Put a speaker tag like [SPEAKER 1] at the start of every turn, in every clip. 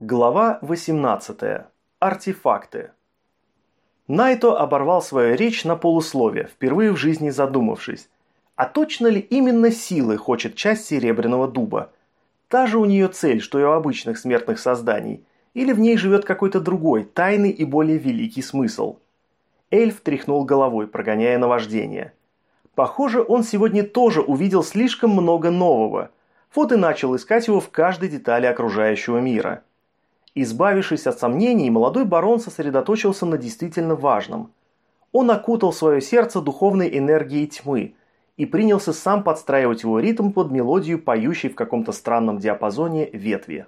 [SPEAKER 1] Глава 18. Артефакты. Найто оборвал свою речь на полусловие, впервые в жизни задумавшись. А точно ли именно силы хочет часть Серебряного Дуба? Та же у нее цель, что и у обычных смертных созданий, или в ней живет какой-то другой, тайный и более великий смысл? Эльф тряхнул головой, прогоняя наваждение. Похоже, он сегодня тоже увидел слишком много нового. Вот и начал искать его в каждой детали окружающего мира – Избавившись от сомнений, молодой барон сосредоточился на действительно важном. Он окутал свое сердце духовной энергией тьмы и принялся сам подстраивать его ритм под мелодию, поющей в каком-то странном диапазоне ветви.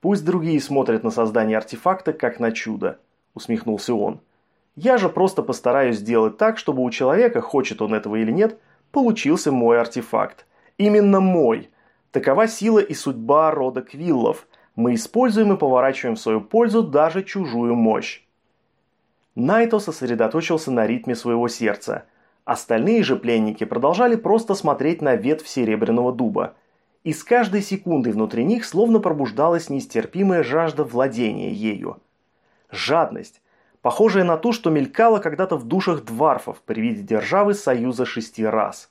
[SPEAKER 1] «Пусть другие смотрят на создание артефакта как на чудо», – усмехнулся он. «Я же просто постараюсь сделать так, чтобы у человека, хочет он этого или нет, получился мой артефакт. Именно мой. Такова сила и судьба рода Квиллов – мы используем и поворачиваем в свою пользу даже чужую мощь. Найто сосредоточился на ритме своего сердца. Остальные же пленники продолжали просто смотреть на ветвь серебряного дуба. И с каждой секундой внутри них словно пробуждалась нестерпимая жажда владения ею. Жадность, похожая на ту, что мелькала когда-то в душах дварфов при виде державы Союза шести раз.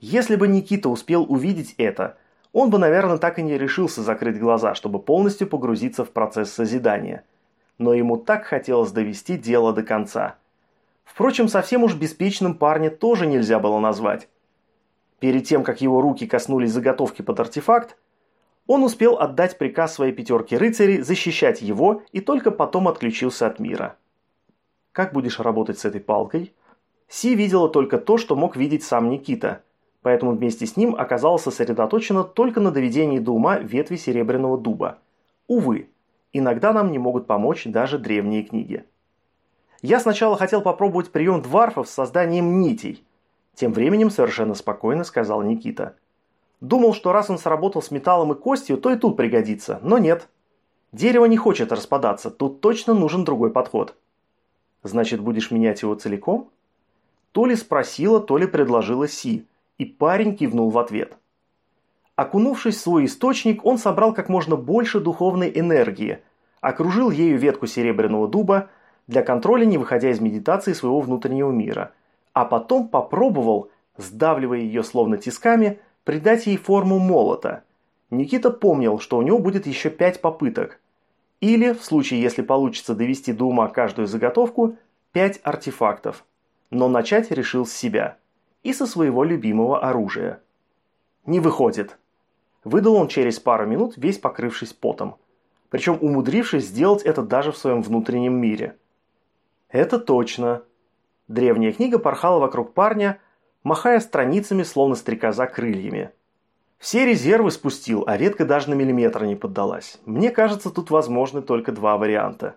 [SPEAKER 1] Если бы Никита успел увидеть это – он бы, наверное, так и не решился закрыть глаза, чтобы полностью погрузиться в процесс созидания. Но ему так хотелось довести дело до конца. Впрочем, совсем уж беспечным парня тоже нельзя было назвать. Перед тем, как его руки коснулись заготовки под артефакт, он успел отдать приказ своей пятерке рыцарей защищать его и только потом отключился от мира. Как будешь работать с этой палкой? Си видела только то, что мог видеть сам Никита – поэтому вместе с ним оказалось сосредоточено только на доведении до ума ветви серебряного дуба. Увы, иногда нам не могут помочь даже древние книги. Я сначала хотел попробовать прием дварфов с созданием нитей. Тем временем совершенно спокойно сказал Никита. Думал, что раз он сработал с металлом и костью, то и тут пригодится, но нет. Дерево не хочет распадаться, тут точно нужен другой подход. Значит, будешь менять его целиком? То ли спросила, то ли предложила Си, и парень кивнул в ответ. Окунувшись в свой источник, он собрал как можно больше духовной энергии, окружил ею ветку серебряного дуба, для контроля не выходя из медитации своего внутреннего мира, а потом попробовал, сдавливая ее словно тисками, придать ей форму молота. Никита помнил, что у него будет еще пять попыток. Или, в случае, если получится довести до ума каждую заготовку, пять артефактов. Но начать решил с себя – и со своего любимого оружия. Не выходит. Выдал он через пару минут, весь покрывшись потом. Причем умудрившись сделать это даже в своем внутреннем мире. Это точно. Древняя книга порхала вокруг парня, махая страницами, словно стрекоза крыльями. Все резервы спустил, а редко даже на миллиметр не поддалась. Мне кажется, тут возможны только два варианта.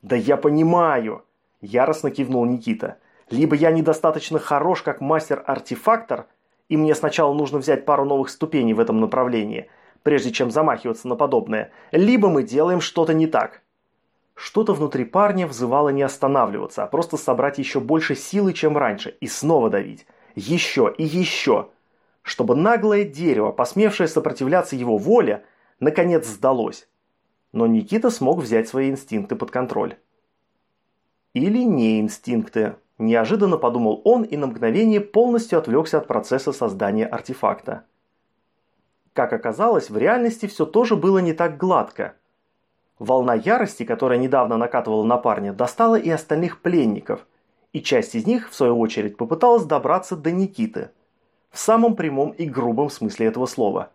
[SPEAKER 1] «Да я понимаю!» – яростно кивнул Никита. Либо я недостаточно хорош как мастер-артефактор, и мне сначала нужно взять пару новых ступеней в этом направлении, прежде чем замахиваться на подобное, либо мы делаем что-то не так. Что-то внутри парня взывало не останавливаться, а просто собрать еще больше силы, чем раньше, и снова давить. Еще и еще. Чтобы наглое дерево, посмевшее сопротивляться его воле, наконец сдалось. Но Никита смог взять свои инстинкты под контроль. Или не инстинкты. Неожиданно подумал он и на мгновение полностью отвлекся от процесса создания артефакта. Как оказалось, в реальности все тоже было не так гладко. Волна ярости, которая недавно накатывала на парня, достала и остальных пленников, и часть из них, в свою очередь, попыталась добраться до Никиты. В самом прямом и грубом смысле этого слова.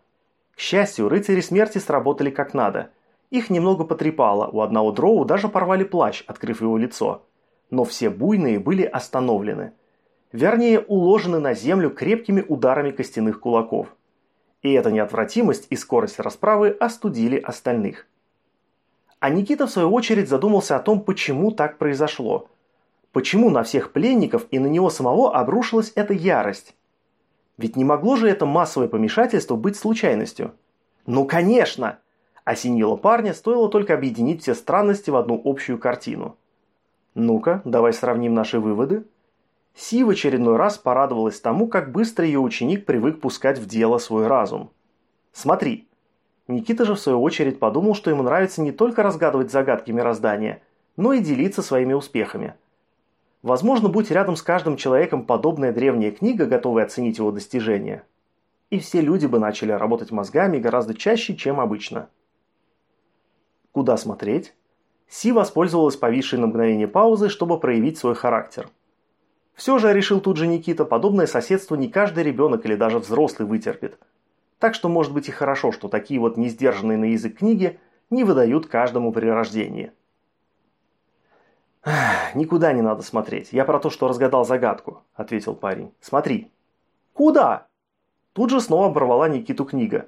[SPEAKER 1] К счастью, рыцари смерти сработали как надо. Их немного потрепало, у одного дроу даже порвали плащ, открыв его лицо – но все буйные были остановлены. Вернее, уложены на землю крепкими ударами костяных кулаков. И эта неотвратимость и скорость расправы остудили остальных. А Никита в свою очередь задумался о том, почему так произошло. Почему на всех пленников и на него самого обрушилась эта ярость? Ведь не могло же это массовое помешательство быть случайностью? Ну конечно! Осенило парня, стоило только объединить все странности в одну общую картину. Ну-ка, давай сравним наши выводы. Си в очередной раз порадовалась тому, как быстро ее ученик привык пускать в дело свой разум. Смотри. Никита же в свою очередь подумал, что ему нравится не только разгадывать загадки мироздания, но и делиться своими успехами. Возможно, будь рядом с каждым человеком подобная древняя книга, готовая оценить его достижения, и все люди бы начали работать мозгами гораздо чаще, чем обычно. Куда смотреть? Си воспользовалась повисшей на мгновение паузы, чтобы проявить свой характер. Все же, решил тут же Никита, подобное соседство не каждый ребенок или даже взрослый вытерпит. Так что может быть и хорошо, что такие вот несдержанные на язык книги не выдают каждому при рождении. «Никуда не надо смотреть. Я про то, что разгадал загадку», – ответил парень. «Смотри». «Куда?» Тут же снова оборвала Никиту книга.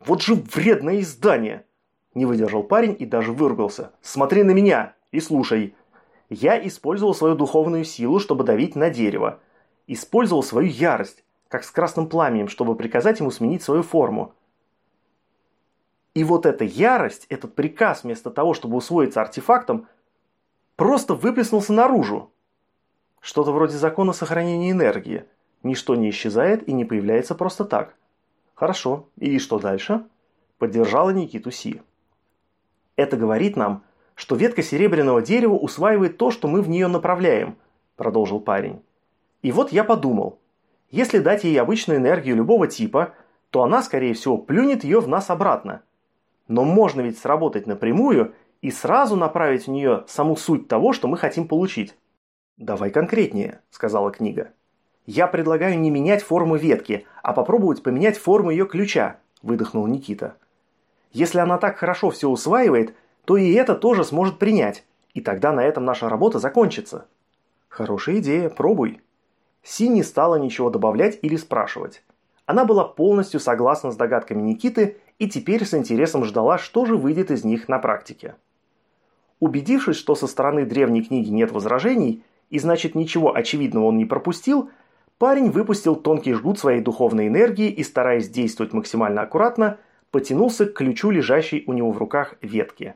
[SPEAKER 1] «Вот же вредное издание!» Не выдержал парень и даже выругался. «Смотри на меня и слушай. Я использовал свою духовную силу, чтобы давить на дерево. Использовал свою ярость, как с красным пламенем, чтобы приказать ему сменить свою форму. И вот эта ярость, этот приказ, вместо того, чтобы усвоиться артефактом, просто выплеснулся наружу. Что-то вроде закона сохранения энергии. Ничто не исчезает и не появляется просто так. Хорошо, и что дальше? Поддержала Никиту Си. Это говорит нам, что ветка серебряного дерева усваивает то, что мы в нее направляем, продолжил парень. И вот я подумал, если дать ей обычную энергию любого типа, то она, скорее всего, плюнет ее в нас обратно. Но можно ведь сработать напрямую и сразу направить в нее саму суть того, что мы хотим получить. «Давай конкретнее», – сказала книга. «Я предлагаю не менять форму ветки, а попробовать поменять форму ее ключа», – выдохнул Никита. Если она так хорошо все усваивает, то и это тоже сможет принять, и тогда на этом наша работа закончится. Хорошая идея, пробуй. Си не стала ничего добавлять или спрашивать. Она была полностью согласна с догадками Никиты и теперь с интересом ждала, что же выйдет из них на практике. Убедившись, что со стороны древней книги нет возражений, и значит ничего очевидного он не пропустил, парень выпустил тонкий жгут своей духовной энергии и, стараясь действовать максимально аккуратно, потянулся к ключу, лежащей у него в руках ветки.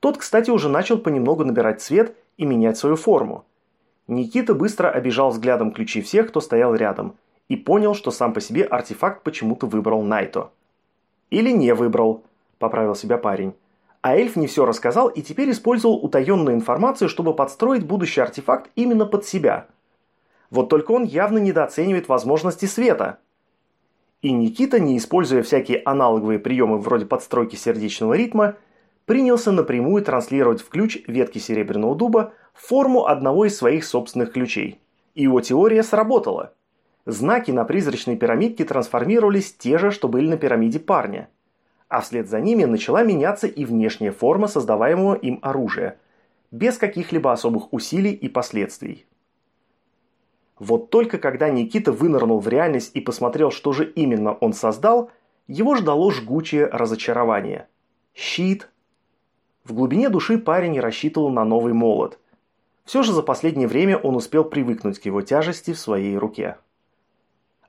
[SPEAKER 1] Тот, кстати, уже начал понемногу набирать цвет и менять свою форму. Никита быстро обижал взглядом ключи всех, кто стоял рядом, и понял, что сам по себе артефакт почему-то выбрал Найто. «Или не выбрал», – поправил себя парень. А эльф не все рассказал и теперь использовал утаенную информацию, чтобы подстроить будущий артефакт именно под себя. Вот только он явно недооценивает возможности света – и Никита, не используя всякие аналоговые приемы вроде подстройки сердечного ритма, принялся напрямую транслировать в ключ ветки серебряного дуба форму одного из своих собственных ключей. И его теория сработала. Знаки на призрачной пирамидке трансформировались те же, что были на пирамиде парня. А вслед за ними начала меняться и внешняя форма создаваемого им оружия, без каких-либо особых усилий и последствий. Вот только когда Никита вынырнул в реальность и посмотрел, что же именно он создал, его ждало жгучее разочарование. Щит. В глубине души парень рассчитывал на новый молот. Все же за последнее время он успел привыкнуть к его тяжести в своей руке.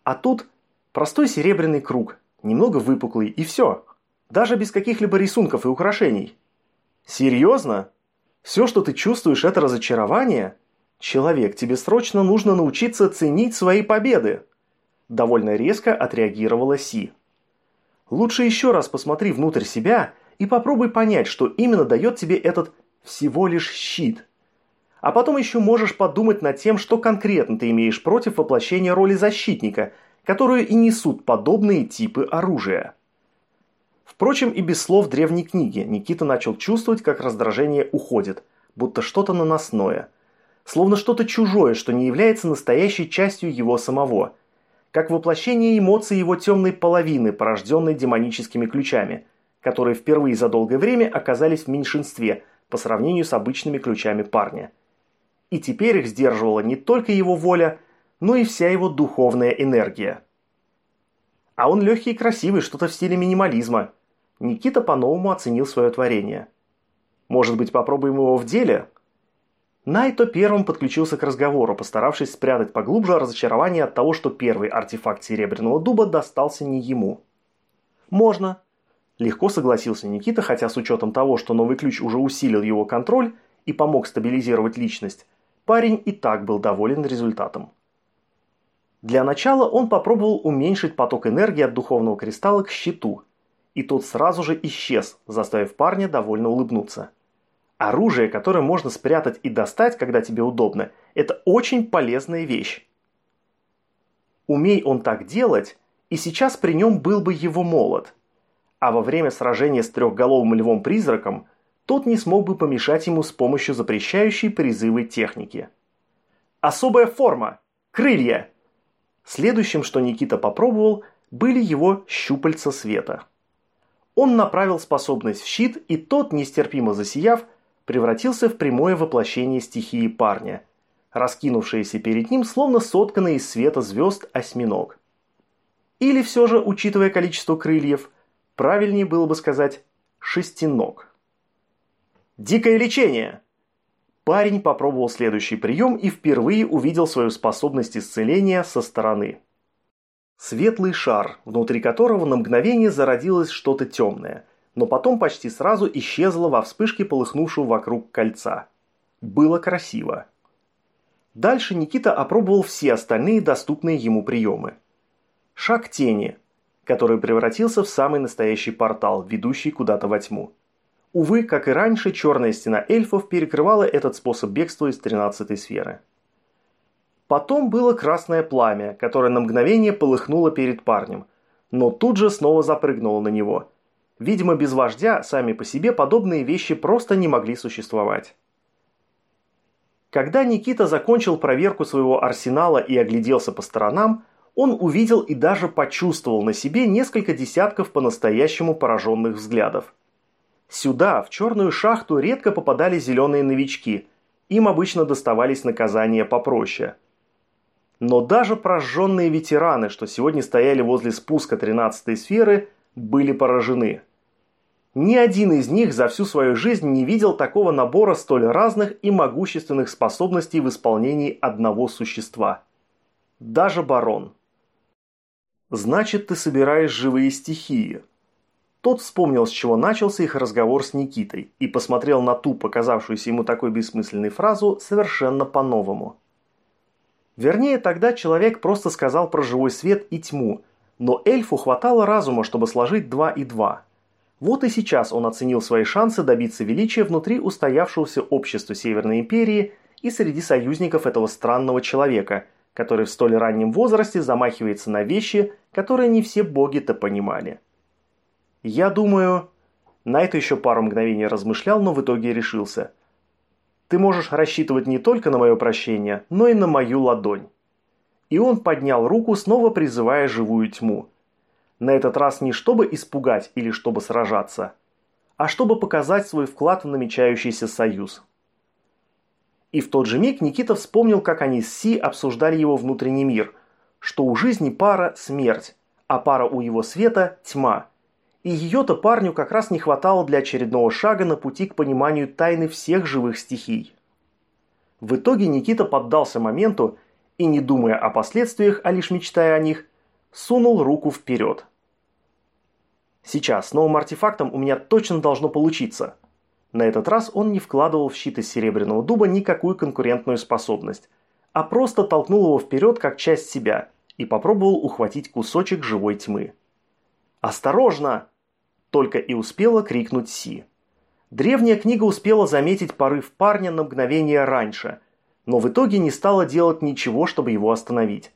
[SPEAKER 1] А тут простой серебряный круг, немного выпуклый и все. Даже без каких-либо рисунков и украшений. Серьезно? Все, что ты чувствуешь, это разочарование – «Человек, тебе срочно нужно научиться ценить свои победы!» Довольно резко отреагировала Си. «Лучше еще раз посмотри внутрь себя и попробуй понять, что именно дает тебе этот всего лишь щит. А потом еще можешь подумать над тем, что конкретно ты имеешь против воплощения роли защитника, которую и несут подобные типы оружия». Впрочем, и без слов древней книги Никита начал чувствовать, как раздражение уходит, будто что-то наносное – словно что-то чужое, что не является настоящей частью его самого, как воплощение эмоций его темной половины, порожденной демоническими ключами, которые впервые за долгое время оказались в меньшинстве по сравнению с обычными ключами парня. И теперь их сдерживала не только его воля, но и вся его духовная энергия. А он легкий и красивый, что-то в стиле минимализма. Никита по-новому оценил свое творение. Может быть, попробуем его в деле? Найто первым подключился к разговору, постаравшись спрятать поглубже разочарование от того, что первый артефакт Серебряного Дуба достался не ему. «Можно», – легко согласился Никита, хотя с учетом того, что новый ключ уже усилил его контроль и помог стабилизировать личность, парень и так был доволен результатом. Для начала он попробовал уменьшить поток энергии от духовного кристалла к щиту, и тот сразу же исчез, заставив парня довольно улыбнуться. Оружие, которое можно спрятать и достать, когда тебе удобно, это очень полезная вещь. Умей он так делать, и сейчас при нем был бы его молот. А во время сражения с трехголовым львом-призраком тот не смог бы помешать ему с помощью запрещающей призывы техники. Особая форма! Крылья! Следующим, что Никита попробовал, были его щупальца света. Он направил способность в щит, и тот, нестерпимо засияв, превратился в прямое воплощение стихии парня, раскинувшееся перед ним, словно сотканный из света звезд осьминог. Или все же, учитывая количество крыльев, правильнее было бы сказать «шестиног». «Дикое лечение!» Парень попробовал следующий прием и впервые увидел свою способность исцеления со стороны. Светлый шар, внутри которого на мгновение зародилось что-то темное, но потом почти сразу исчезло во вспышке полыхнувшего вокруг кольца. Было красиво. Дальше Никита опробовал все остальные доступные ему приемы. Шаг тени, который превратился в самый настоящий портал, ведущий куда-то во тьму. Увы, как и раньше, черная стена эльфов перекрывала этот способ бегства из 13 сферы. Потом было красное пламя, которое на мгновение полыхнуло перед парнем, но тут же снова запрыгнуло на него – Видимо, без вождя сами по себе подобные вещи просто не могли существовать. Когда Никита закончил проверку своего арсенала и огляделся по сторонам, он увидел и даже почувствовал на себе несколько десятков по-настоящему пораженных взглядов. Сюда, в черную шахту, редко попадали зеленые новички, им обычно доставались наказания попроще. Но даже прожженные ветераны, что сегодня стояли возле спуска 13-й сферы, были поражены – ни один из них за всю свою жизнь не видел такого набора столь разных и могущественных способностей в исполнении одного существа. Даже барон. «Значит, ты собираешь живые стихии». Тот вспомнил, с чего начался их разговор с Никитой, и посмотрел на ту, показавшуюся ему такой бессмысленной фразу, совершенно по-новому. Вернее, тогда человек просто сказал про живой свет и тьму, но эльфу хватало разума, чтобы сложить два и два – вот и сейчас он оценил свои шансы добиться величия внутри устоявшегося общества Северной Империи и среди союзников этого странного человека, который в столь раннем возрасте замахивается на вещи, которые не все боги-то понимали. Я думаю... На это еще пару мгновений размышлял, но в итоге решился. Ты можешь рассчитывать не только на мое прощение, но и на мою ладонь. И он поднял руку, снова призывая живую тьму – на этот раз не чтобы испугать или чтобы сражаться, а чтобы показать свой вклад в намечающийся союз. И в тот же миг Никита вспомнил, как они с Си обсуждали его внутренний мир, что у жизни пара – смерть, а пара у его света – тьма. И ее-то парню как раз не хватало для очередного шага на пути к пониманию тайны всех живых стихий. В итоге Никита поддался моменту и, не думая о последствиях, а лишь мечтая о них, сунул руку вперед. Сейчас с новым артефактом у меня точно должно получиться. На этот раз он не вкладывал в щит из серебряного дуба никакую конкурентную способность, а просто толкнул его вперед как часть себя и попробовал ухватить кусочек живой тьмы. «Осторожно!» – только и успела крикнуть Си. Древняя книга успела заметить порыв парня на мгновение раньше, но в итоге не стала делать ничего, чтобы его остановить.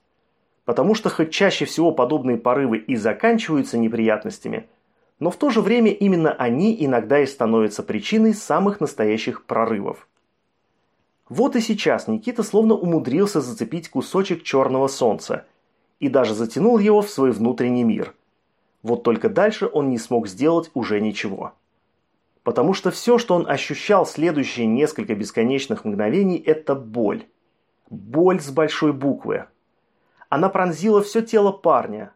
[SPEAKER 1] Потому что хоть чаще всего подобные порывы и заканчиваются неприятностями, но в то же время именно они иногда и становятся причиной самых настоящих прорывов. Вот и сейчас Никита словно умудрился зацепить кусочек черного солнца и даже затянул его в свой внутренний мир. Вот только дальше он не смог сделать уже ничего. Потому что все, что он ощущал следующие несколько бесконечных мгновений, это боль. Боль с большой буквы. Она пронзила все тело парня,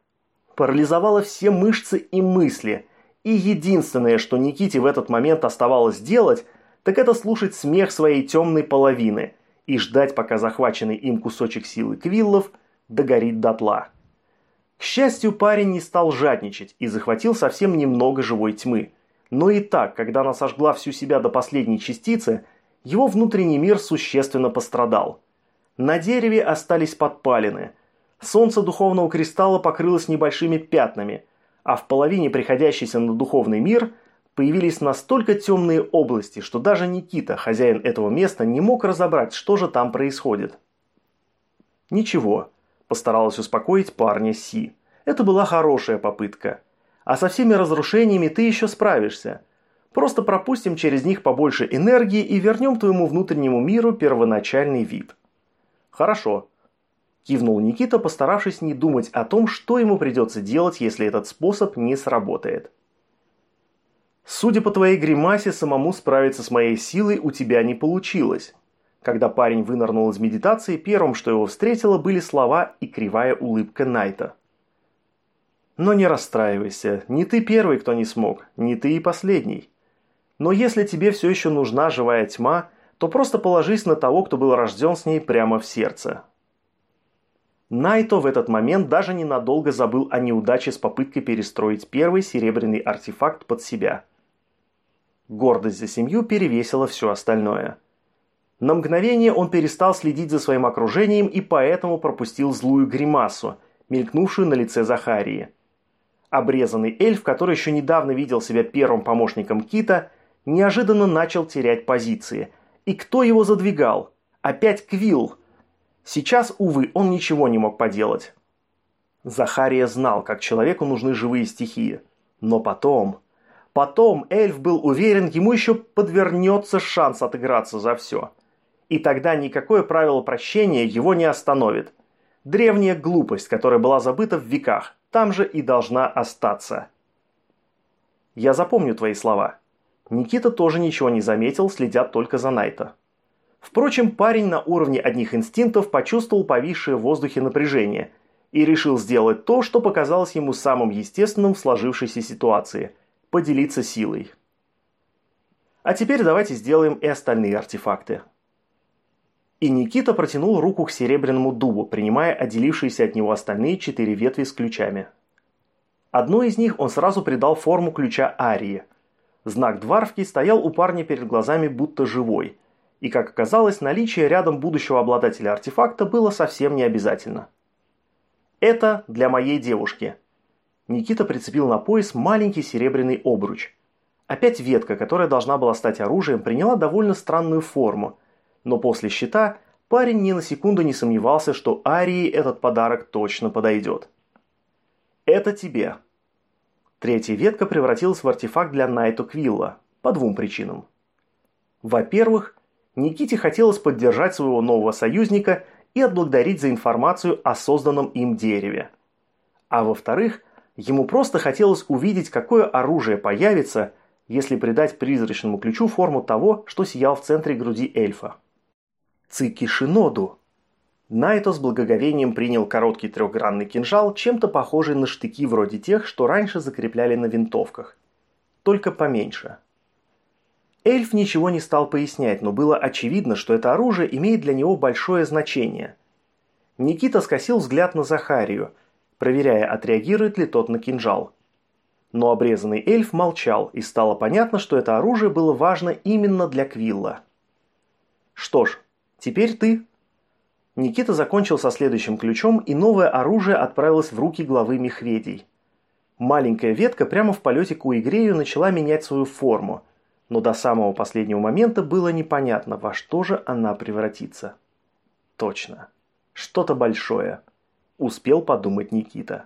[SPEAKER 1] парализовала все мышцы и мысли, и единственное, что Никите в этот момент оставалось делать, так это слушать смех своей темной половины и ждать, пока захваченный им кусочек силы Квиллов догорит дотла. К счастью, парень не стал жадничать и захватил совсем немного живой тьмы. Но и так, когда она сожгла всю себя до последней частицы, его внутренний мир существенно пострадал. На дереве остались подпалины – Солнце духовного кристалла покрылось небольшими пятнами, а в половине приходящейся на духовный мир появились настолько темные области, что даже Никита, хозяин этого места, не мог разобрать, что же там происходит. «Ничего», – постаралась успокоить парня Си. «Это была хорошая попытка. А со всеми разрушениями ты еще справишься. Просто пропустим через них побольше энергии и вернем твоему внутреннему миру первоначальный вид». «Хорошо», – кивнул Никита, постаравшись не думать о том, что ему придется делать, если этот способ не сработает. «Судя по твоей гримасе, самому справиться с моей силой у тебя не получилось». Когда парень вынырнул из медитации, первым, что его встретило, были слова и кривая улыбка Найта. «Но не расстраивайся, не ты первый, кто не смог, не ты и последний. Но если тебе все еще нужна живая тьма, то просто положись на того, кто был рожден с ней прямо в сердце. Найто в этот момент даже ненадолго забыл о неудаче с попыткой перестроить первый серебряный артефакт под себя. Гордость за семью перевесила все остальное. На мгновение он перестал следить за своим окружением и поэтому пропустил злую гримасу, мелькнувшую на лице Захарии. Обрезанный эльф, который еще недавно видел себя первым помощником Кита, неожиданно начал терять позиции. И кто его задвигал? Опять Квилл. Сейчас, увы, он ничего не мог поделать. Захария знал, как человеку нужны живые стихии. Но потом... Потом эльф был уверен, ему еще подвернется шанс отыграться за все. И тогда никакое правило прощения его не остановит. Древняя глупость, которая была забыта в веках, там же и должна остаться. Я запомню твои слова. Никита тоже ничего не заметил, следя только за Найта. Впрочем, парень на уровне одних инстинктов почувствовал повисшее в воздухе напряжение и решил сделать то, что показалось ему самым естественным в сложившейся ситуации – поделиться силой. А теперь давайте сделаем и остальные артефакты. И Никита протянул руку к серебряному дубу, принимая отделившиеся от него остальные четыре ветви с ключами. Одной из них он сразу придал форму ключа Арии – Знак Дварфки стоял у парня перед глазами будто живой. И, как оказалось, наличие рядом будущего обладателя артефакта было совсем не обязательно. «Это для моей девушки». Никита прицепил на пояс маленький серебряный обруч. Опять ветка, которая должна была стать оружием, приняла довольно странную форму. Но после щита парень ни на секунду не сомневался, что Арии этот подарок точно подойдет. «Это тебе», Третья ветка превратилась в артефакт для Найто Квилла по двум причинам. Во-первых, Никите хотелось поддержать своего нового союзника и отблагодарить за информацию о созданном им дереве. А во-вторых, ему просто хотелось увидеть, какое оружие появится, если придать призрачному ключу форму того, что сиял в центре груди эльфа. Цики Шиноду Найто с благоговением принял короткий трехгранный кинжал, чем-то похожий на штыки вроде тех, что раньше закрепляли на винтовках. Только поменьше. Эльф ничего не стал пояснять, но было очевидно, что это оружие имеет для него большое значение. Никита скосил взгляд на Захарию, проверяя, отреагирует ли тот на кинжал. Но обрезанный эльф молчал, и стало понятно, что это оружие было важно именно для Квилла. «Что ж, теперь ты», Никита закончил со следующим ключом, и новое оружие отправилось в руки главы Мехведей. Маленькая ветка прямо в полете к Уигрею начала менять свою форму, но до самого последнего момента было непонятно, во что же она превратится. Точно. Что-то большое. Успел подумать Никита.